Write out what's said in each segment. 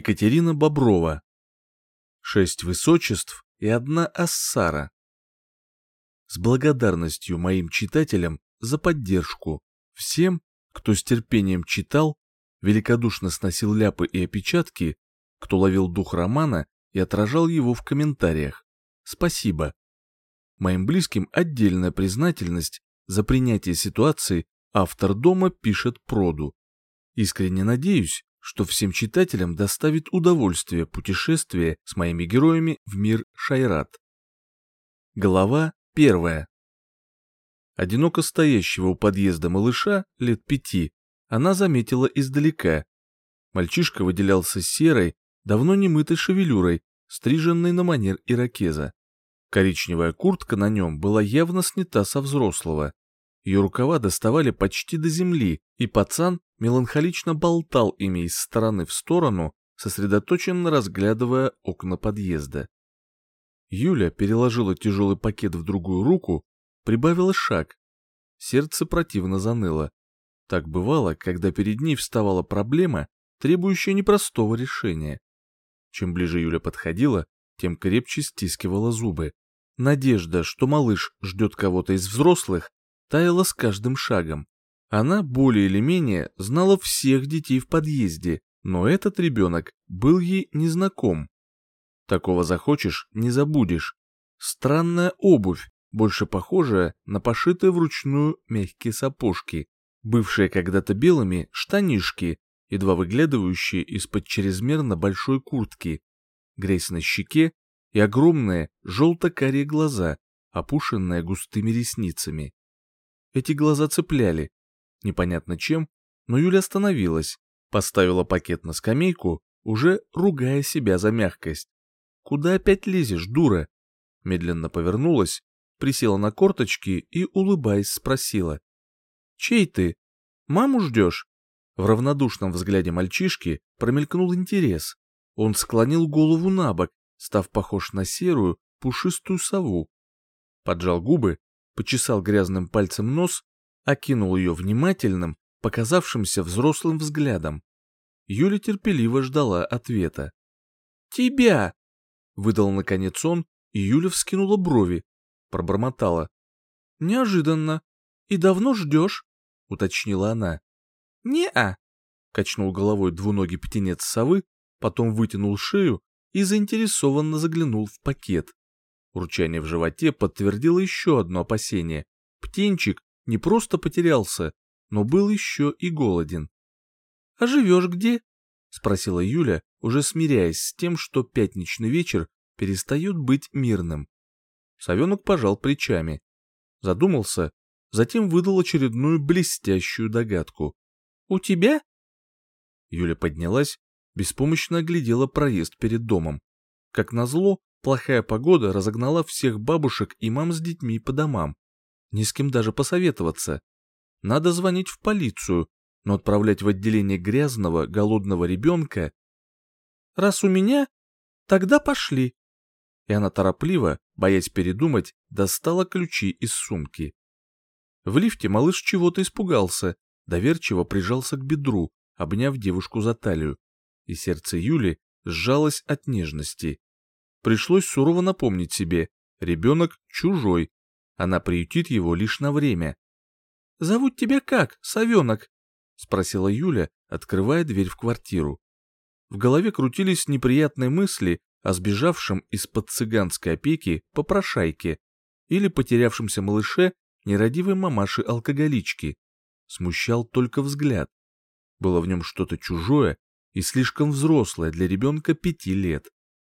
Екатерина Боброва. Шесть высочеств и одна ассара. С благодарностью моим читателям за поддержку, всем, кто с терпением читал, великодушно сносил ляпы и опечатки, кто ловил дух романа и отражал его в комментариях. Спасибо. Моим близким отдельная признательность за принятие ситуации автор дома пишет проду. Искренне надеюсь, что всем читателям доставит удовольствие путешествие с моими героями в мир Шайрат. Глава первая. Одиноко стоящего у подъезда малыша лет пяти она заметила издалека. Мальчишка выделялся серой, давно не мытой шевелюрой, стриженной на манер иракеза. Коричневая куртка на нем была явно снята со взрослого. Ее рукава доставали почти до земли, и пацан меланхолично болтал ими из стороны в сторону, сосредоточенно разглядывая окна подъезда. Юля переложила тяжелый пакет в другую руку, прибавила шаг. Сердце противно заныло. Так бывало, когда перед ней вставала проблема, требующая непростого решения. Чем ближе Юля подходила, тем крепче стискивала зубы. Надежда, что малыш ждет кого-то из взрослых, таяла с каждым шагом. Она более или менее знала всех детей в подъезде, но этот ребенок был ей незнаком. Такого захочешь, не забудешь. Странная обувь, больше похожая на пошитые вручную мягкие сапожки, бывшие когда-то белыми штанишки, едва выглядывающие из-под чрезмерно большой куртки, грязь на щеке и огромные желто-карие глаза, опушенные густыми ресницами. Эти глаза цепляли. Непонятно чем, но Юля остановилась, поставила пакет на скамейку, уже ругая себя за мягкость. «Куда опять лезешь, дура?» Медленно повернулась, присела на корточки и, улыбаясь, спросила. «Чей ты? Маму ждешь?» В равнодушном взгляде мальчишки промелькнул интерес. Он склонил голову на бок, став похож на серую, пушистую сову. Поджал губы, почесал грязным пальцем нос, окинул ее внимательным, показавшимся взрослым взглядом. Юля терпеливо ждала ответа. «Тебя!» — выдал наконец он, и Юля вскинула брови, пробормотала. «Неожиданно. И давно ждешь?» — уточнила она. «Не-а!» — качнул головой двуногий птенец совы, потом вытянул шею и заинтересованно заглянул в пакет. Урчание в животе подтвердило еще одно опасение. Птенчик не просто потерялся, но был еще и голоден. «А живешь где?» — спросила Юля, уже смиряясь с тем, что пятничный вечер перестает быть мирным. Совенок пожал плечами. Задумался, затем выдал очередную блестящую догадку. «У тебя?» Юля поднялась, беспомощно оглядела проезд перед домом. Как назло, плохая погода разогнала всех бабушек и мам с детьми по домам. Ни с кем даже посоветоваться. Надо звонить в полицию, но отправлять в отделение грязного, голодного ребенка... Раз у меня, тогда пошли. И она торопливо, боясь передумать, достала ключи из сумки. В лифте малыш чего-то испугался, доверчиво прижался к бедру, обняв девушку за талию и сердце Юли сжалось от нежности. Пришлось сурово напомнить себе, ребенок чужой, она приютит его лишь на время. «Зовут тебя как, совенок?» — спросила Юля, открывая дверь в квартиру. В голове крутились неприятные мысли о сбежавшем из-под цыганской опеки попрошайке или потерявшемся малыше нерадивой мамаши-алкоголички. Смущал только взгляд. Было в нем что-то чужое и слишком взрослая для ребенка пяти лет.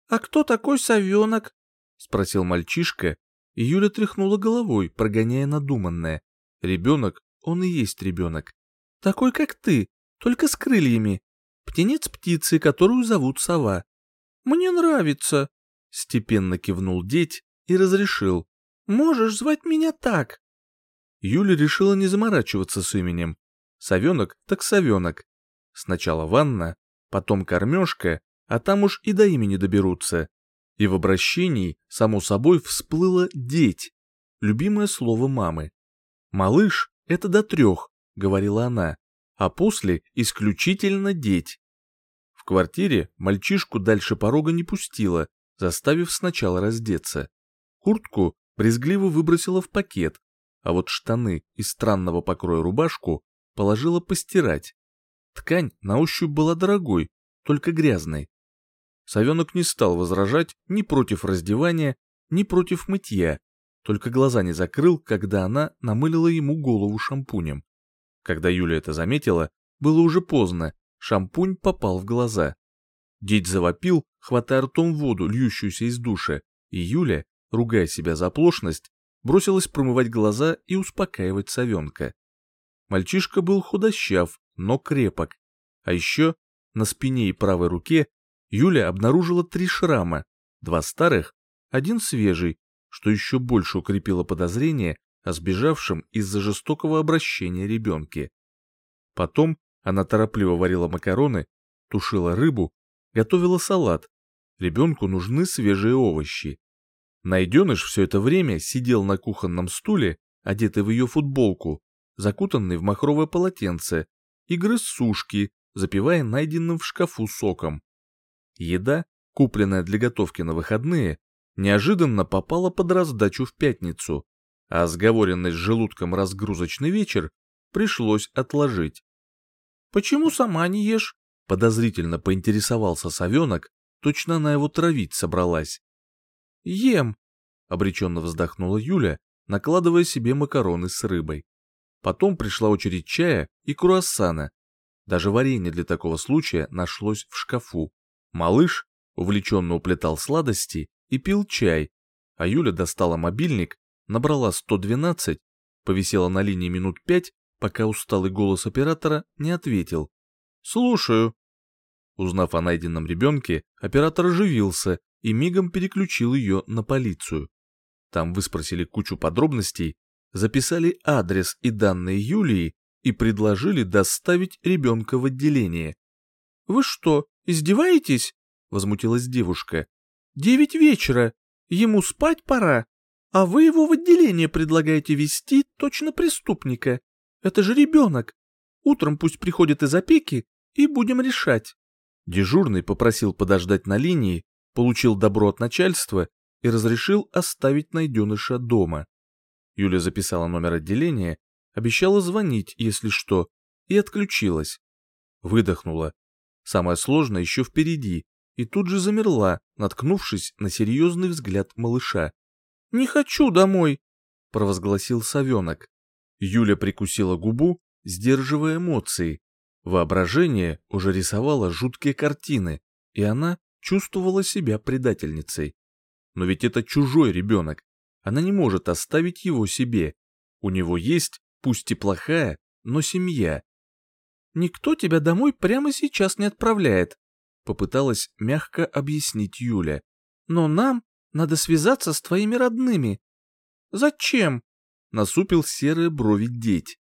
«А кто такой совенок?» — спросил мальчишка, и Юля тряхнула головой, прогоняя надуманное. Ребенок, он и есть ребенок. Такой, как ты, только с крыльями. Птенец птицы, которую зовут сова. «Мне нравится», — степенно кивнул деть и разрешил. «Можешь звать меня так». Юля решила не заморачиваться с именем. Совенок так совенок. Сначала ванна, потом кормежка, а там уж и до имени доберутся. И в обращении, само собой, всплыло «деть», любимое слово мамы. «Малыш — это до трех», — говорила она, а после исключительно «деть». В квартире мальчишку дальше порога не пустила, заставив сначала раздеться. Куртку брезгливо выбросила в пакет, а вот штаны и странного покроя рубашку положила постирать. Ткань на ощупь была дорогой, только грязной. Совенок не стал возражать ни против раздевания, ни против мытья, только глаза не закрыл, когда она намылила ему голову шампунем. Когда Юля это заметила, было уже поздно, шампунь попал в глаза. Дить завопил, хватая ртом воду, льющуюся из душа, и Юля, ругая себя за оплошность, бросилась промывать глаза и успокаивать совенка. Мальчишка был худощав, но крепок. А еще на спине и правой руке Юля обнаружила три шрама, два старых, один свежий, что еще больше укрепило подозрение о сбежавшем из-за жестокого обращения ребенке. Потом она торопливо варила макароны, тушила рыбу, готовила салат. Ребенку нужны свежие овощи. Найденыш все это время сидел на кухонном стуле, одетый в ее футболку, закутанный в махровое полотенце, и грыз сушки, запивая найденным в шкафу соком. Еда, купленная для готовки на выходные, неожиданно попала под раздачу в пятницу, а сговоренный с желудком разгрузочный вечер пришлось отложить. «Почему сама не ешь?» — подозрительно поинтересовался совенок, точно она его травить собралась. «Ем», — обреченно вздохнула Юля, накладывая себе макароны с рыбой. Потом пришла очередь чая и круассана. Даже варенье для такого случая нашлось в шкафу. Малыш увлеченно уплетал сладости и пил чай, а Юля достала мобильник, набрала 112, повисела на линии минут пять, пока усталый голос оператора не ответил. «Слушаю». Узнав о найденном ребенке, оператор оживился и мигом переключил ее на полицию. Там выспросили кучу подробностей, записали адрес и данные Юлии и предложили доставить ребенка в отделение. «Вы что, издеваетесь?» — возмутилась девушка. Девять вечера, ему спать пора, а вы его в отделение предлагаете вести точно преступника. Это же ребенок. Утром пусть приходит из опеки, и будем решать. Дежурный попросил подождать на линии, получил добро от начальства и разрешил оставить найденыша дома. Юля записала номер отделения, обещала звонить, если что, и отключилась. Выдохнула. Самое сложное еще впереди, и тут же замерла, наткнувшись на серьезный взгляд малыша. «Не хочу домой!» — провозгласил совенок. Юля прикусила губу, сдерживая эмоции. Воображение уже рисовало жуткие картины, и она чувствовала себя предательницей. Но ведь это чужой ребенок. Она не может оставить его себе. У него есть, пусть и плохая, но семья. «Никто тебя домой прямо сейчас не отправляет», попыталась мягко объяснить Юля. Но нам надо связаться с твоими родными. Зачем? Насупил серые брови деть.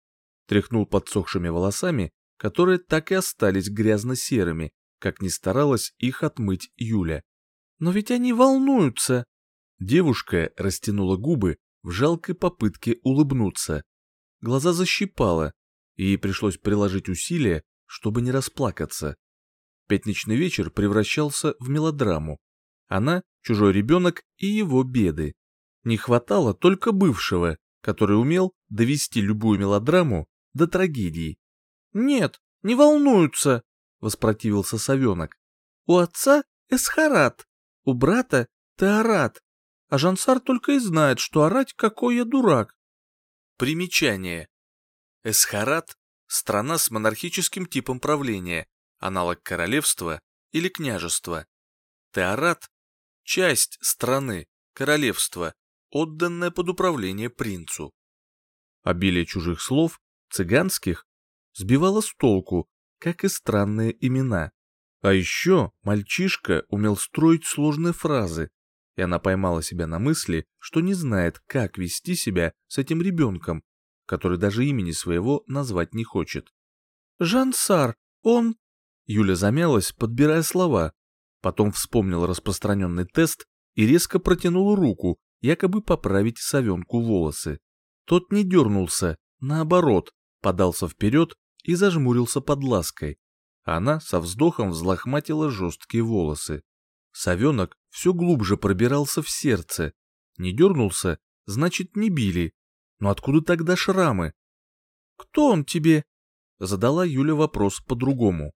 Тряхнул подсохшими волосами, которые так и остались грязно-серыми, как ни старалась их отмыть Юля. Но ведь они волнуются. Девушка растянула губы в жалкой попытке улыбнуться. Глаза защипала, и ей пришлось приложить усилия, чтобы не расплакаться. Пятничный вечер превращался в мелодраму. Она, чужой ребенок и его беды. Не хватало только бывшего, который умел довести любую мелодраму до трагедии. «Нет, не волнуются», — воспротивился совенок. «У отца Эсхарат, у брата Теорат, а Жансар только и знает, что орать, какой я дурак». Примечание. Эсхарат — страна с монархическим типом правления, аналог королевства или княжества. Теорат – часть страны, королевства, отданная под управление принцу. Обилие чужих слов, цыганских, сбивало с толку, как и странные имена. А еще мальчишка умел строить сложные фразы, и она поймала себя на мысли, что не знает, как вести себя с этим ребенком, который даже имени своего назвать не хочет. «Жансар, он...» Юля замялась, подбирая слова, потом вспомнил распространенный тест и резко протянул руку, якобы поправить совенку волосы. Тот не дернулся, наоборот, подался вперед и зажмурился под лаской. Она со вздохом взлохматила жесткие волосы. Совенок все глубже пробирался в сердце. Не дернулся, значит, не били. Но откуда тогда шрамы? «Кто он тебе?» Задала Юля вопрос по-другому.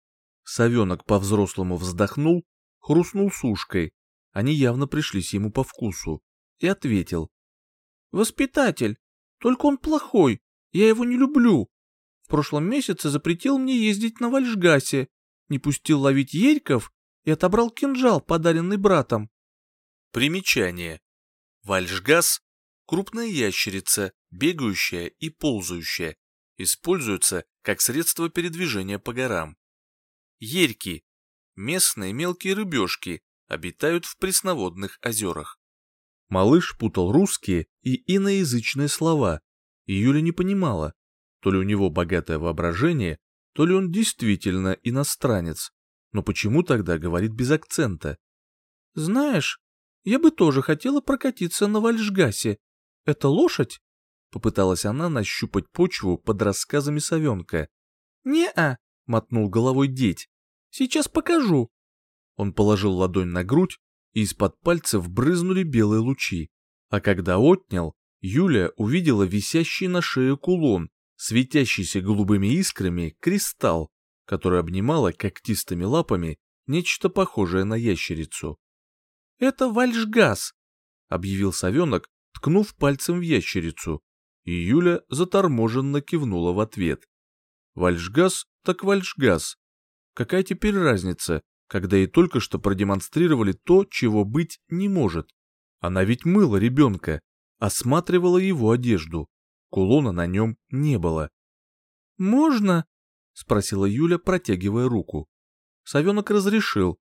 Совенок по-взрослому вздохнул, хрустнул сушкой. Они явно пришлись ему по вкусу. И ответил. «Воспитатель. Только он плохой. Я его не люблю. В прошлом месяце запретил мне ездить на Вальжгасе, не пустил ловить ерьков и отобрал кинжал, подаренный братом. Примечание. Вальжгас – крупная ящерица, бегающая и ползающая, используется как средство передвижения по горам. Ерьки – местные мелкие рыбешки, обитают в пресноводных озерах. Малыш путал русские и иноязычные слова, и Юля не понимала, то ли у него богатое воображение, то ли он действительно иностранец. Но почему тогда говорит без акцента? «Знаешь, я бы тоже хотела прокатиться на Вальжгасе. Это лошадь?» Попыталась она нащупать почву под рассказами совенка. «Не-а», — мотнул головой деть. «Сейчас покажу». Он положил ладонь на грудь, и из-под пальцев брызнули белые лучи. А когда отнял, Юля увидела висящий на шее кулон, светящийся голубыми искрами кристалл, который обнимала когтистыми лапами нечто похожее на ящерицу. «Это вальшгаз», — объявил совенок, ткнув пальцем в ящерицу, и Юля заторможенно кивнула в ответ. Вальшгаз так вальшгаз. Какая теперь разница, когда ей только что продемонстрировали то, чего быть не может? Она ведь мыла ребенка, осматривала его одежду. Кулона на нем не было. «Можно?» — спросила Юля, протягивая руку. Совенок разрешил.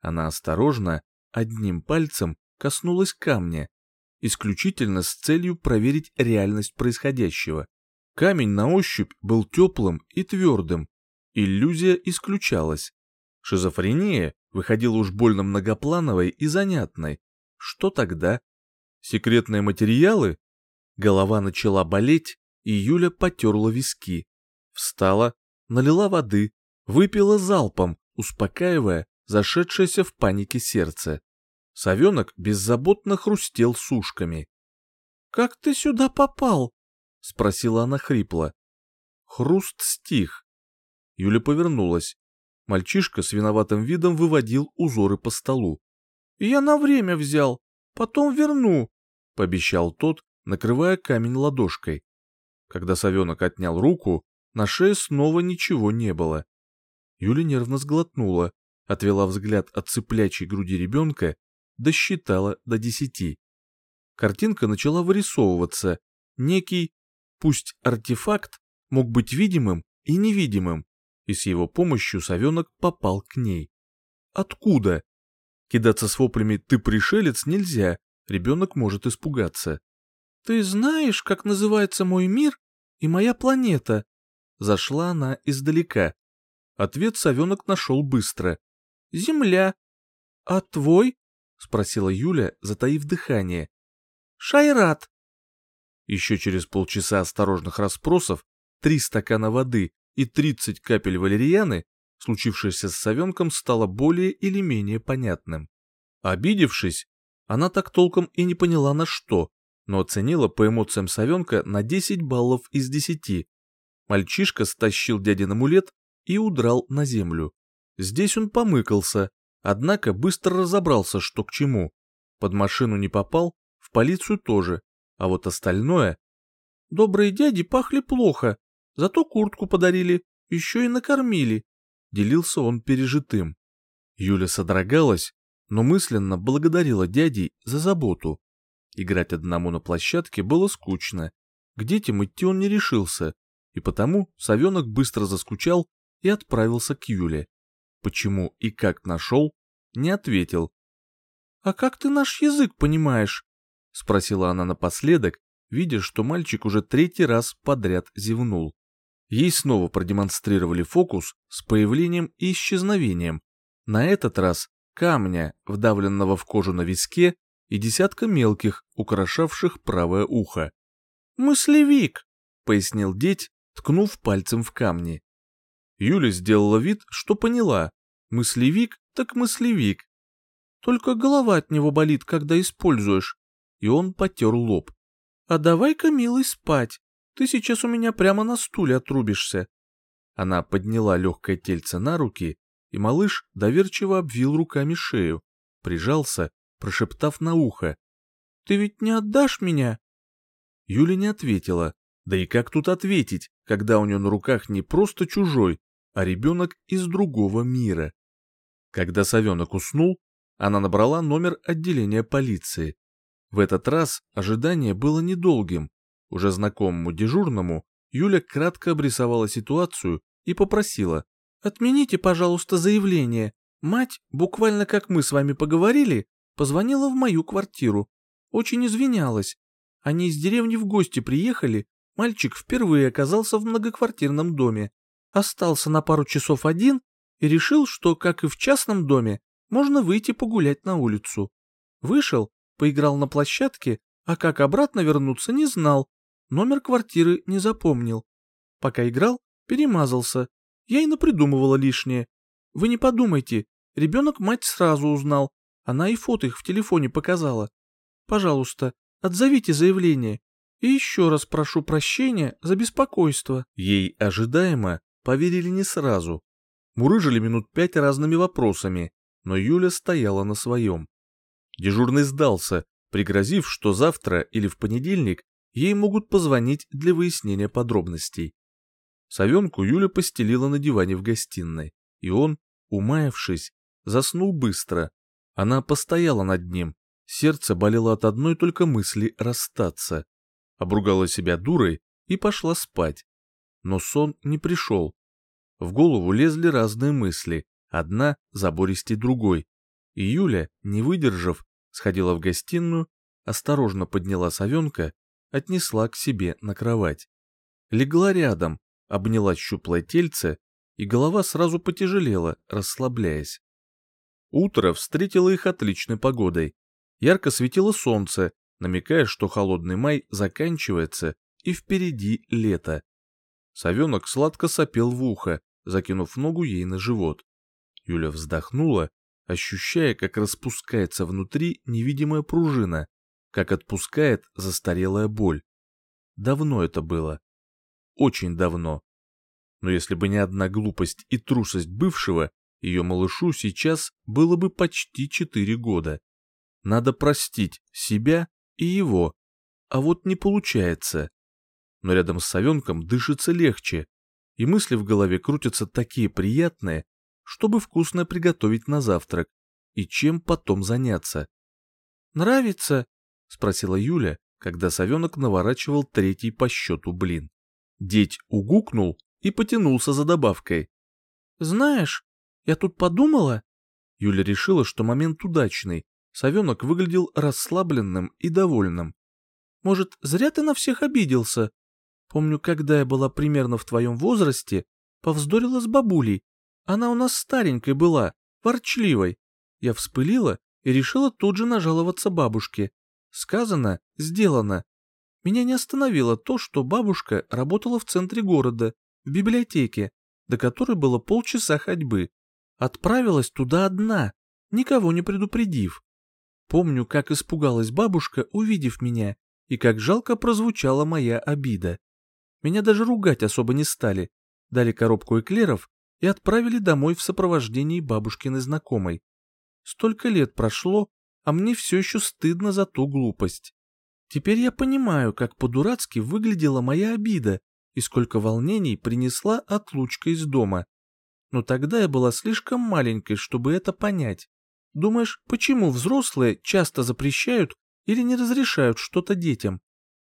Она осторожно, одним пальцем коснулась камня, исключительно с целью проверить реальность происходящего. Камень на ощупь был теплым и твердым. Иллюзия исключалась. Шизофрения выходила уж больно многоплановой и занятной. Что тогда? Секретные материалы? Голова начала болеть, и Юля потерла виски. Встала, налила воды, выпила залпом, успокаивая зашедшееся в панике сердце. Совенок беззаботно хрустел сушками. «Как ты сюда попал?» — спросила она хрипло. Хруст стих. Юля повернулась. Мальчишка с виноватым видом выводил узоры по столу. «Я на время взял, потом верну», — пообещал тот, накрывая камень ладошкой. Когда совенок отнял руку, на шее снова ничего не было. Юля нервно сглотнула, отвела взгляд от цыплячьей груди ребенка, досчитала до десяти. Картинка начала вырисовываться. Некий, пусть артефакт, мог быть видимым и невидимым, и с его помощью совенок попал к ней. Откуда? Кидаться с воплями «ты пришелец» нельзя, ребенок может испугаться. «Ты знаешь, как называется мой мир и моя планета?» Зашла она издалека. Ответ совенок нашел быстро. «Земля». «А твой?» — спросила Юля, затаив дыхание. «Шайрат». Еще через полчаса осторожных расспросов, три стакана воды и тридцать капель валерьяны, случившееся с совенком стало более или менее понятным. Обидевшись, она так толком и не поняла на что, но оценила по эмоциям совенка на 10 баллов из 10. Мальчишка стащил дядин амулет и удрал на землю. Здесь он помыкался, однако быстро разобрался, что к чему. Под машину не попал, в полицию тоже, а вот остальное... Добрые дяди пахли плохо, зато куртку подарили, еще и накормили. Делился он пережитым. Юля содрогалась, но мысленно благодарила дядей за заботу. Играть одному на площадке было скучно. К детям идти он не решился, и потому совенок быстро заскучал и отправился к Юле. Почему и как нашел, не ответил. «А как ты наш язык понимаешь?» — спросила она напоследок, видя, что мальчик уже третий раз подряд зевнул. Ей снова продемонстрировали фокус с появлением и исчезновением. На этот раз камня, вдавленного в кожу на виске, и десятка мелких, украшавших правое ухо. «Мыслевик», — пояснил деть, ткнув пальцем в камни. Юля сделала вид, что поняла. Мыслевик так мыслевик. Только голова от него болит, когда используешь. И он потер лоб. А давай-ка, милый, спать. Ты сейчас у меня прямо на стуле отрубишься. Она подняла легкое тельце на руки, и малыш доверчиво обвил руками шею, прижался, прошептав на ухо. «Ты ведь не отдашь меня?» Юля не ответила. Да и как тут ответить, когда у нее на руках не просто чужой, а ребенок из другого мира? Когда совенок уснул, она набрала номер отделения полиции. В этот раз ожидание было недолгим. Уже знакомому дежурному Юля кратко обрисовала ситуацию и попросила. «Отмените, пожалуйста, заявление. Мать, буквально как мы с вами поговорили, позвонила в мою квартиру. Очень извинялась. Они из деревни в гости приехали, мальчик впервые оказался в многоквартирном доме. Остался на пару часов один и решил, что, как и в частном доме, можно выйти погулять на улицу. Вышел, поиграл на площадке, а как обратно вернуться не знал, номер квартиры не запомнил. Пока играл, перемазался. Я и напридумывала лишнее. Вы не подумайте, ребенок мать сразу узнал, она и фото их в телефоне показала. Пожалуйста, отзовите заявление. И еще раз прошу прощения за беспокойство. Ей ожидаемо поверили не сразу. Мурыжили минут пять разными вопросами, но Юля стояла на своем. Дежурный сдался, пригрозив, что завтра или в понедельник ей могут позвонить для выяснения подробностей. Совенку Юля постелила на диване в гостиной, и он, умаявшись, заснул быстро. Она постояла над ним, сердце болело от одной только мысли расстаться. Обругала себя дурой и пошла спать. Но сон не пришел. В голову лезли разные мысли, одна забористей другой. И Юля, не выдержав, сходила в гостиную, осторожно подняла совенка, отнесла к себе на кровать. Легла рядом, обняла щуплое тельце, и голова сразу потяжелела, расслабляясь. Утро встретило их отличной погодой. Ярко светило солнце, намекая, что холодный май заканчивается и впереди лето. Совенок сладко сопел в ухо, закинув ногу ей на живот. Юля вздохнула, ощущая, как распускается внутри невидимая пружина, как отпускает застарелая боль. Давно это было. Очень давно. Но если бы не одна глупость и трусость бывшего, ее малышу сейчас было бы почти четыре года. Надо простить себя и его, а вот не получается. Но рядом с совенком дышится легче, и мысли в голове крутятся такие приятные, чтобы вкусно приготовить на завтрак и чем потом заняться. «Нравится?» — спросила Юля, когда совенок наворачивал третий по счету блин. Деть угукнул и потянулся за добавкой. «Знаешь, я тут подумала...» Юля решила, что момент удачный. Совенок выглядел расслабленным и довольным. «Может, зря ты на всех обиделся? Помню, когда я была примерно в твоем возрасте, повздорила с бабулей. Она у нас старенькой была, ворчливой. Я вспылила и решила тут же нажаловаться бабушке. Сказано, сделано. Меня не остановило то, что бабушка работала в центре города, в библиотеке, до которой было полчаса ходьбы. Отправилась туда одна, никого не предупредив. Помню, как испугалась бабушка, увидев меня, и как жалко прозвучала моя обида. Меня даже ругать особо не стали, дали коробку эклеров и отправили домой в сопровождении бабушкиной знакомой. Столько лет прошло, а мне все еще стыдно за ту глупость. Теперь я понимаю, как по-дурацки выглядела моя обида и сколько волнений принесла отлучка из дома. Но тогда я была слишком маленькой, чтобы это понять. Думаешь, почему взрослые часто запрещают или не разрешают что-то детям?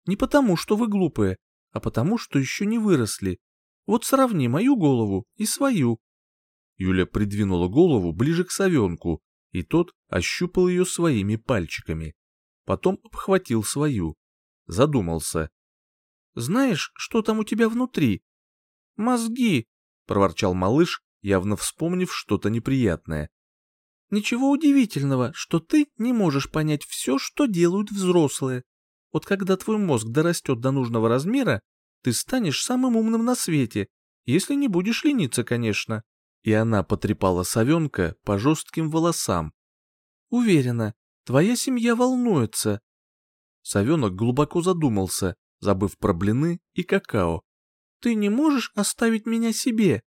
Не потому, что вы глупые, а потому, что еще не выросли. Вот сравни мою голову и свою. Юля придвинула голову ближе к совенку, и тот ощупал ее своими пальчиками. Потом обхватил свою. Задумался. «Знаешь, что там у тебя внутри?» «Мозги», — проворчал малыш, явно вспомнив что-то неприятное. «Ничего удивительного, что ты не можешь понять все, что делают взрослые. Вот когда твой мозг дорастет до нужного размера, ты станешь самым умным на свете Если не будешь лениться, конечно. И она потрепала совенка по жестким волосам. Уверена, твоя семья волнуется. Совенок глубоко задумался, забыв про блины и какао. Ты не можешь оставить меня себе?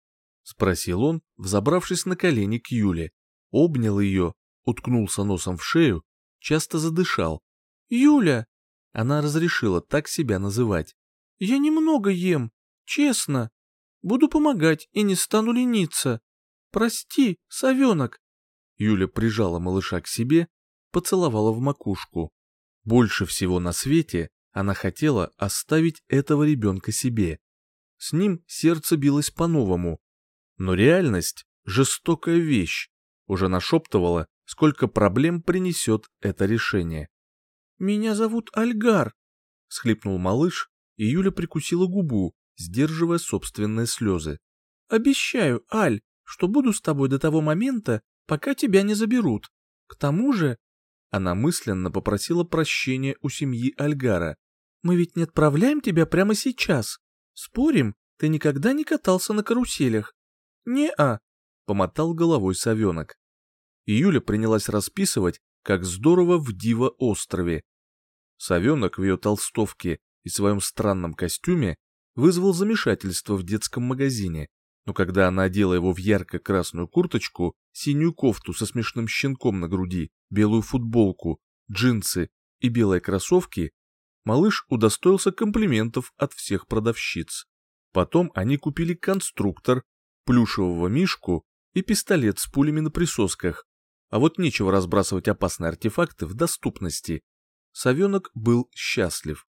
Спросил он, взобравшись на колени к Юле. Обнял ее, уткнулся носом в шею, часто задышал. «Юля!» Она разрешила так себя называть. «Я немного ем, честно. Буду помогать и не стану лениться. Прости, совенок!» Юля прижала малыша к себе, поцеловала в макушку. Больше всего на свете она хотела оставить этого ребенка себе. С ним сердце билось по-новому. Но реальность — жестокая вещь. Уже нашептывала, сколько проблем принесет это решение. «Меня зовут Альгар», — схлипнул малыш, и Юля прикусила губу, сдерживая собственные слезы. «Обещаю, Аль, что буду с тобой до того момента, пока тебя не заберут. К тому же...» Она мысленно попросила прощения у семьи Альгара. «Мы ведь не отправляем тебя прямо сейчас. Спорим, ты никогда не катался на каруселях?» «Не-а», — помотал головой совенок. Юля принялась расписывать, как здорово в Диво-острове. Совенок в ее толстовке и своем странном костюме вызвал замешательство в детском магазине, но когда она одела его в ярко-красную курточку, синюю кофту со смешным щенком на груди, белую футболку, джинсы и белые кроссовки, малыш удостоился комплиментов от всех продавщиц. Потом они купили конструктор, плюшевого мишку и пистолет с пулями на присосках, а вот нечего разбрасывать опасные артефакты в доступности. Совенок был счастлив.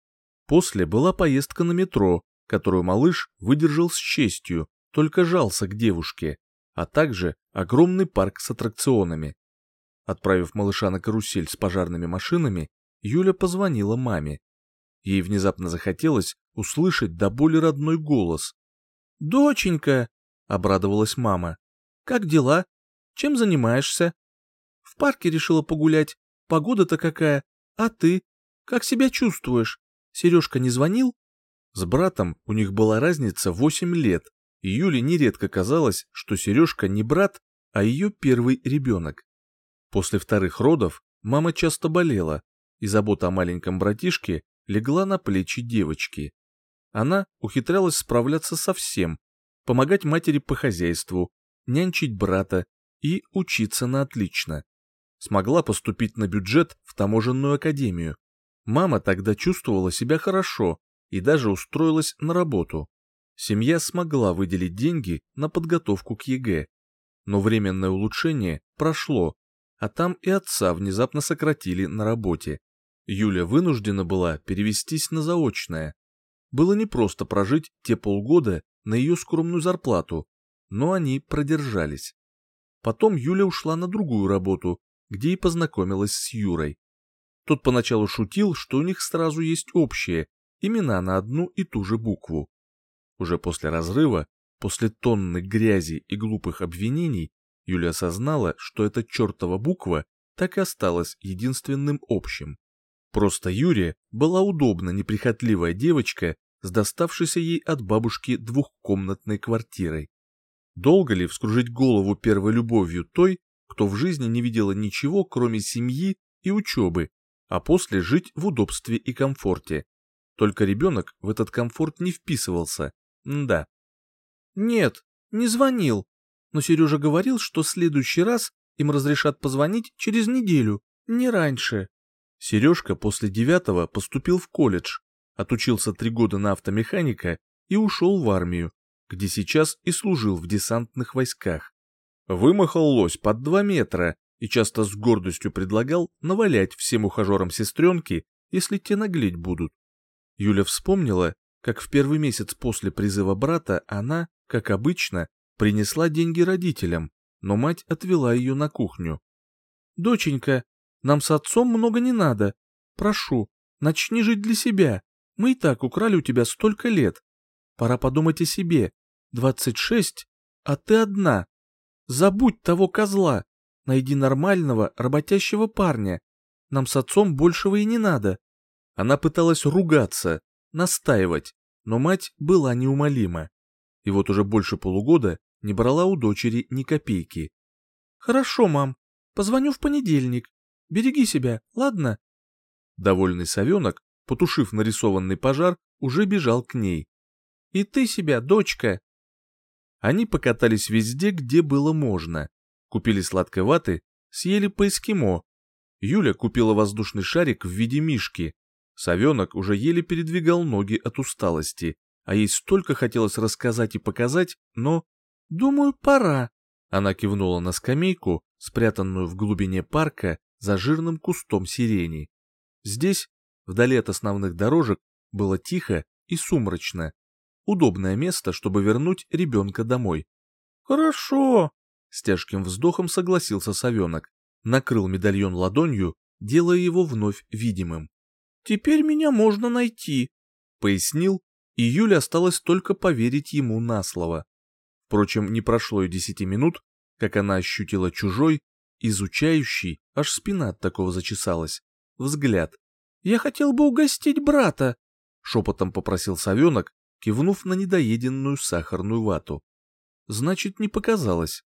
После была поездка на метро, которую малыш выдержал с честью, только жался к девушке, а также огромный парк с аттракционами. Отправив малыша на карусель с пожарными машинами, Юля позвонила маме. Ей внезапно захотелось услышать до боли родной голос. «Доченька!» — обрадовалась мама. «Как дела? Чем занимаешься?» «В парке решила погулять. Погода-то какая. А ты? Как себя чувствуешь? Сережка не звонил?» С братом у них была разница восемь лет, и Юле нередко казалось, что Сережка не брат, а ее первый ребенок. После вторых родов мама часто болела, и забота о маленьком братишке легла на плечи девочки. Она ухитрялась справляться со всем, помогать матери по хозяйству, нянчить брата и учиться на отлично. Смогла поступить на бюджет в таможенную академию. Мама тогда чувствовала себя хорошо и даже устроилась на работу. Семья смогла выделить деньги на подготовку к ЕГЭ. Но временное улучшение прошло, а там и отца внезапно сократили на работе. Юля вынуждена была перевестись на заочное. Было непросто прожить те полгода на ее скромную зарплату, но они продержались. Потом Юля ушла на другую работу, где и познакомилась с Юрой. Тот поначалу шутил, что у них сразу есть общее, имена на одну и ту же букву. Уже после разрыва, после тонны грязи и глупых обвинений, Юля осознала, что эта чертова буква так и осталась единственным общим. Просто Юре была удобна неприхотливая девочка с доставшейся ей от бабушки двухкомнатной квартирой. Долго ли вскружить голову первой любовью той, кто в жизни не видела ничего, кроме семьи и учебы, а после жить в удобстве и комфорте? Только ребенок в этот комфорт не вписывался. Да. Нет, не звонил. Но Сережа говорил, что в следующий раз им разрешат позвонить через неделю, не раньше. Сережка после девятого поступил в колледж, отучился три года на автомеханика и ушел в армию, где сейчас и служил в десантных войсках. Вымахал лось под два метра и часто с гордостью предлагал навалять всем ухажерам сестренки, если те наглеть будут. Юля вспомнила, как в первый месяц после призыва брата она, как обычно, принесла деньги родителям, но мать отвела ее на кухню. «Доченька, нам с отцом много не надо. Прошу, начни жить для себя. Мы и так украли у тебя столько лет. Пора подумать о себе. Двадцать шесть, а ты одна. Забудь того козла. Найди нормального, работящего парня. Нам с отцом большего и не надо. Она пыталась ругаться, настаивать, но мать была неумолима. и вот уже больше полугода не брала у дочери ни копейки. «Хорошо, мам, позвоню в понедельник. Береги себя, ладно?» Довольный совенок, потушив нарисованный пожар, уже бежал к ней. «И ты себя, дочка!» Они покатались везде, где было можно. Купили сладкой ваты, съели по эскимо. Юля купила воздушный шарик в виде мишки. Совенок уже еле передвигал ноги от усталости, а ей столько хотелось рассказать и показать, но... «Думаю, пора», — она кивнула на скамейку, спрятанную в глубине парка за жирным кустом сирени. Здесь, вдали от основных дорожек, было тихо и сумрачно. Удобное место, чтобы вернуть ребенка домой. «Хорошо», — с тяжким вздохом согласился совенок. Накрыл медальон ладонью, делая его вновь видимым. «Теперь меня можно найти», — пояснил, и Юле осталось только поверить ему на слово. Впрочем, не прошло и десяти минут, как она ощутила чужой, изучающий, аж спина от такого зачесалась, взгляд. «Я хотел бы угостить брата», — шепотом попросил совенок, кивнув на недоеденную сахарную вату. Значит, не показалось.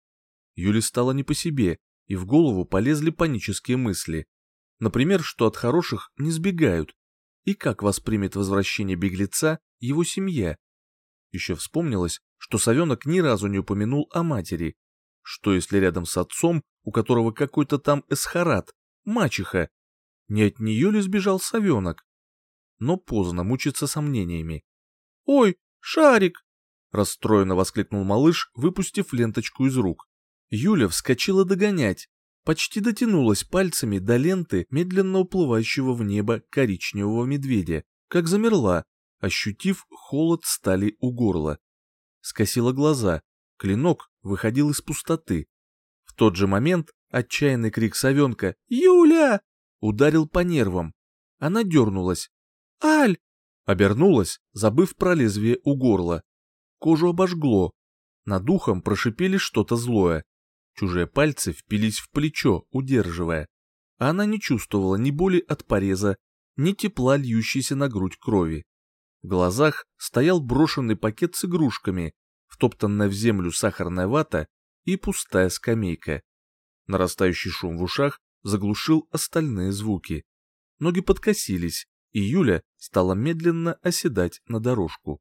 Юле стало не по себе, и в голову полезли панические мысли. Например, что от хороших не сбегают, и как воспримет возвращение беглеца его семья. Еще вспомнилось, что совенок ни разу не упомянул о матери. Что если рядом с отцом, у которого какой-то там эсхарат, мачеха, не от нее ли сбежал совенок? Но поздно мучиться сомнениями. «Ой, шарик!» — расстроенно воскликнул малыш, выпустив ленточку из рук. Юля вскочила догонять, почти дотянулась пальцами до ленты медленно уплывающего в небо коричневого медведя, как замерла, ощутив холод стали у горла. Скосила глаза, клинок выходил из пустоты. В тот же момент отчаянный крик совенка «Юля!» ударил по нервам. Она дернулась. «Аль!» Обернулась, забыв про лезвие у горла. Кожу обожгло. Над духом прошипели что-то злое. Чужие пальцы впились в плечо, удерживая. А она не чувствовала ни боли от пореза, ни тепла, льющейся на грудь крови. В глазах стоял брошенный пакет с игрушками, втоптанная в землю сахарная вата и пустая скамейка. Нарастающий шум в ушах заглушил остальные звуки. Ноги подкосились, и Юля стала медленно оседать на дорожку.